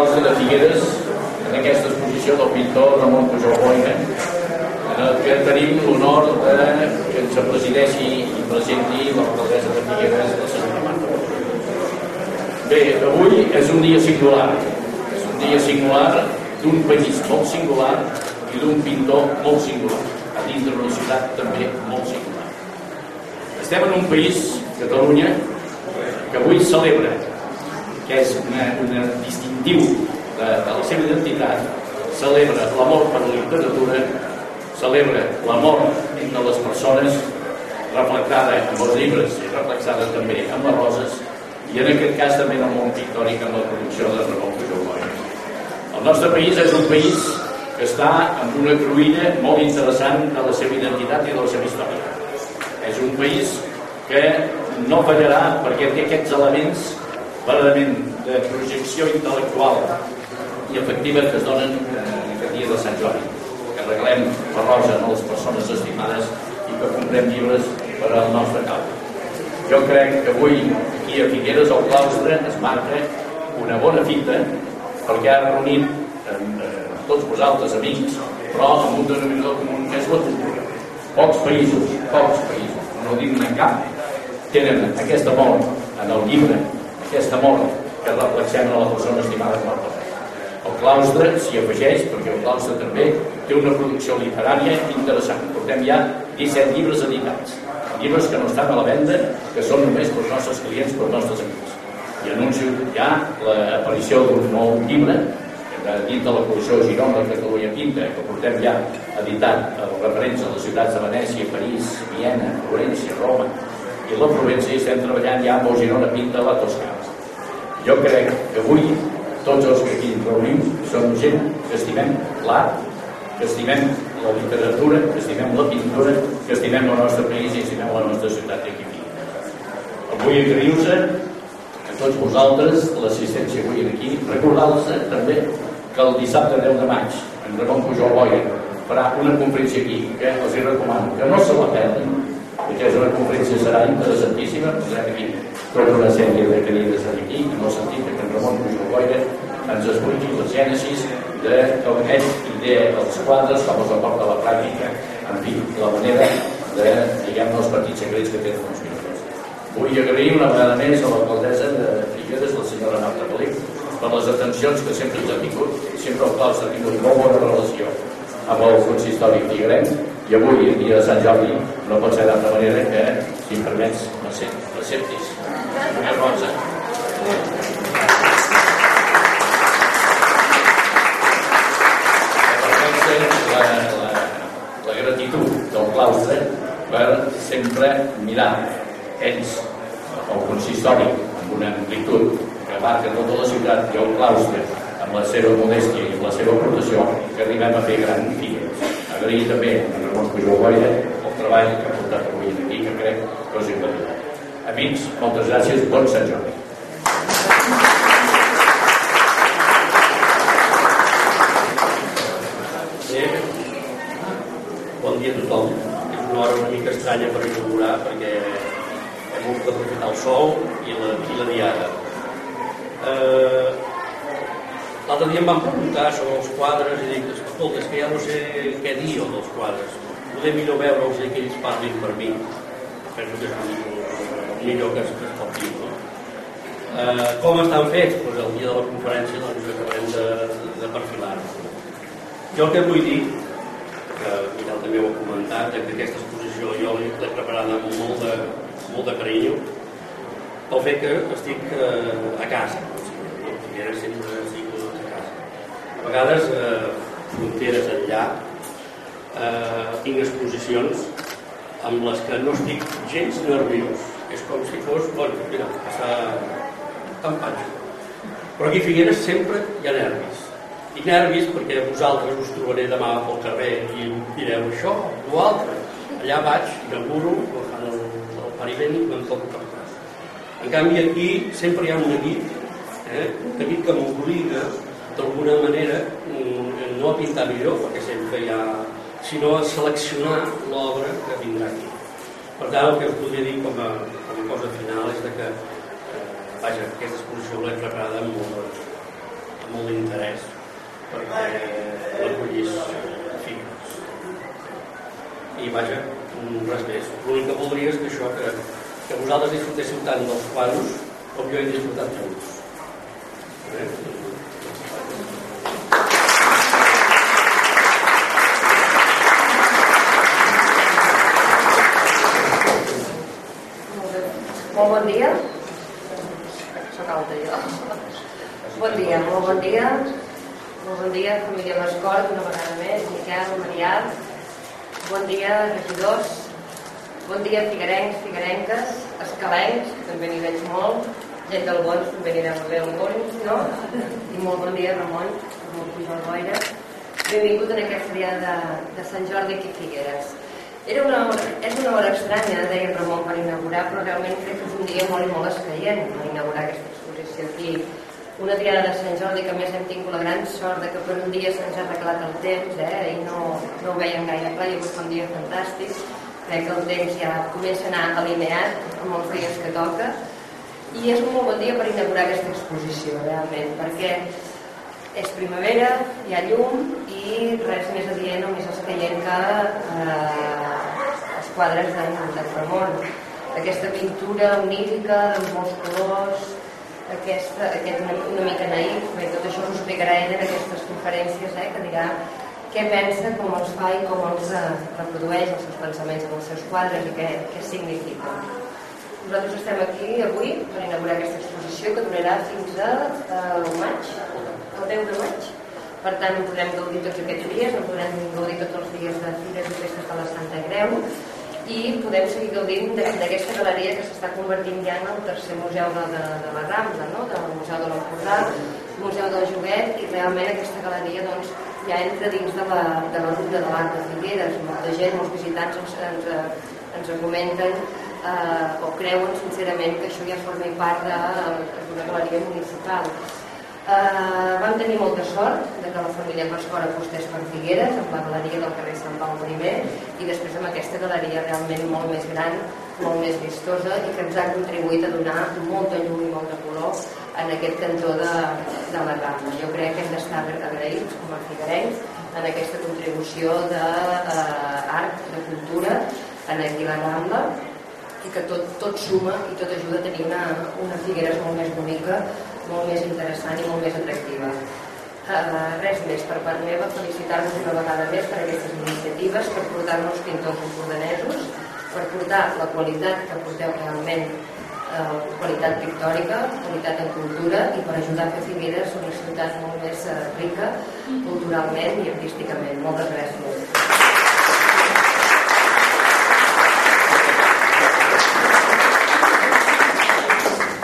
claustre de Figueres, en aquesta exposició del pintor Ramon Pujol Boina, en el que tenim l'honor de que ens presideixi i presenti l'alcaldessa de Figueres, la senyora Marta. Bé, avui és un dia singular. És un dia singular d'un país molt singular i d'un pintor molt singular, a dintre d'una ciutat també molt singular. Estem en un país, Catalunya, que avui celebra, que és una distintiu de, de la seva identitat, celebra l'amor per la literatura, celebra l'amor entre les persones, reflectada en els llibres i reflexada també en les roses, i en aquest cas també en el món pictòric amb la producció de Ramon Pujol Boia. El nostre país és un país que està en una cruïlla molt interessant de la seva identitat i de la seva història. És un país que no fallarà perquè té aquests elements verdaderament de projecció intel·lectual i efectiva que es donen eh, aquest dia de Sant Jordi, que regalem la rosa a les persones estimades i que comprem llibres per al nostre cap. Jo crec que avui aquí a Figueres el claustre es marca una bona fita perquè ha reunit amb, eh, tots vosaltres amics però amb un denominador comú que és la cultura. Pocs països, pocs països, no dic cap, tenen aquest amor en el llibre, aquest amor que reflexem a la persona estimada morta. El claustre s'hi afegeix, perquè el claustre també té una producció literària interessant. Portem ja 17 llibres editats. Llibres que no estan a la venda, que són només pels nostres clients, pels nostres amics. I anuncio ja l'aparició d'un nou llibre dins de la col·lecció Girona Catalunya Pinta, que portem ja editat referents a les ciutats de Venècia, París, Viena, Florència, Roma, i la Provença i estem treballant ja amb el Girona Pinta a la Toscana. Jo crec que avui tots els que aquí reunim som gent que estimem l'art, que estimem la literatura, que estimem la pintura, que estimem el nostre país i estimem la nostra ciutat aquí. Avui agraïu-vos a tots vosaltres l'assistència avui aquí, recordar-vos també que el dissabte 10 de maig en Ramon Pujol Boia farà una conferència aquí que els hi recomano que no se la perdin perquè és una conferència serà interessantíssima posarem aquí tota una sèrie de cadires aquí en el sentit que en Ramon Pujol Boira ens expliqui la gènesis de com ell idea dels quadres, com els aporta la pràctica, en fi, la manera de, diguem els petits secrets que tenen els pintors. Vull agrair una vegada més a l'alcaldessa de Figueres, la senyora Marta Felip, per les atencions que sempre ens ha tingut, sempre el Claus ha tingut molt bona relació amb el consistori figuerenc i avui, el dia de Sant Jordi, no pot ser d'altra manera que, si em permets, l'acceptis. Una cosa. La, la, la gratitud del per sempre mirar ells, el consistori, amb una amplitud que abarca tota la ciutat i el claustre amb la seva modèstia i la seva aportació que arribem a fer gran figues. Agrair també a Ramon Pujol Boira el treball que ha portat avui aquí, que crec que us he Amics, moltes gràcies, bon Sant Jordi. Bé, bon dia a tothom. És una hora una mica estranya per inaugurar perquè hem hagut d'aprofitar el sol i la, i la diada. Eh, L'altre dia em van preguntar sobre els quadres i dic, escolta, és que ja no sé què dir dels quadres. Poder millor veure-los i que ells parlin per mi. Penso que és millor millor que es, que es pot dir. No? Eh, com estan fets? Pues el dia de la conferència doncs, acabem de, de perfilar -ho. Jo el que vull dir, que Miquel també ho ha comentat, que aquesta exposició jo l'he preparada amb molt de, molt de carinyo, pel fet que estic eh, a casa. O sigui, Figueres sempre estic a casa. A vegades, eh, fronteres enllà, eh, tinc exposicions amb les que no estic gens nerviós és com si fos, bueno, mira, passar campanya. Però aquí a Figueres sempre hi ha nervis. I nervis perquè vosaltres us trobaré demà pel carrer i direu això, l'altre. Allà vaig, inauguro, fan el, el pariment i me'n toco cap cas. En canvi aquí sempre hi ha un neguit, eh? un neguit que m'obliga d'alguna manera mm, no a pintar millor, perquè sempre hi ha, sinó a seleccionar l'obra que vindrà aquí. Per tant, el que us podria dir com a, com a cosa final és que, eh, vaja, aquesta exposició l'he preparada amb molt, molt d'interès perquè l'acollís. I vaja, res més. L'únic que voldria és que això, que, que vosaltres disfrutéssiu tant dels quadros com jo he disfrutat tots. Eh? Molt bon dia. Soc alta jo. Bon dia, molt bon dia. Molt bon dia, família Mascort, una vegada més, Miquel, Marià. Bon dia, regidors. Bon dia, figuerencs, figuerenques, escalencs, que també n'hi veig molt. Gent del Bons, també n'hi deu haver alguns, no? I molt bon dia, Ramon, Ramon Pujol Boira. Benvingut en aquest dia de, de Sant Jordi aquí Figueres. Era una hora, és una hora estranya, deia Ramon, per inaugurar, però realment crec que és un dia molt i molt escaient per inaugurar aquesta exposició aquí. Una triada de Sant Jordi que més hem tingut la gran sort de que per un dia se'ns ha arreglat el temps, eh? i no, no ho veiem gaire clar, i avui fa un dia fantàstic. Crec que el temps ja comença a anar alineat amb els dies que toca, i és un molt bon dia per inaugurar aquesta exposició, realment, perquè és primavera, hi ha llum i res més adient o més escaient que eh, quadres d'en Ramon. Aquesta pintura onírica de molts colors, aquesta, aquest una, una mica naïf, bé, tot això us explicarà ella aquestes conferències, eh, que dirà què pensa, com els fa i com els eh, reprodueix els seus pensaments en els seus quadres i què, què significa. Nosaltres estem aquí avui per inaugurar aquesta exposició que durarà fins a eh, maig, el 10 de maig. Per tant, podrem gaudir tots aquests dies, en podrem gaudir tots els dies de Fires i Festes de la Santa Greu i podem seguir gaudint d'aquesta galeria que s'està convertint ja en el tercer museu de, de, de la Rambla, no? del Museu de l'Empordà, Museu del Joguet i realment aquesta galeria doncs, ja entra dins de la, de la ruta de l'art de Figueres. Molta gent, molts visitants ens, ens, ens comenten eh, o creuen sincerament que això ja forma part d'una galeria municipal. Uh, vam tenir molta sort de que la família Pascor apostés per Figueres amb la galeria del carrer Sant Pau I i després amb aquesta galeria realment molt més gran, molt més vistosa i que ens ha contribuït a donar molta llum i molt de color en aquest cantó de, de la Rambla. Jo crec que hem d'estar agraïts com a figuerencs en aquesta contribució d'art, uh, de cultura en aquí la Rambla i que tot, tot suma i tot ajuda a tenir una, una Figueres molt més bonica molt més interessant i molt més atractiva. Uh, res més per part meva, felicitar-vos una vegada més per aquestes iniciatives, per portar-nos pintors empordanesos, per portar la qualitat que porteu realment, uh, qualitat pictòrica, qualitat en cultura i per ajudar a fer Figueres una ciutat molt més uh, rica culturalment i artísticament. Moltes gràcies.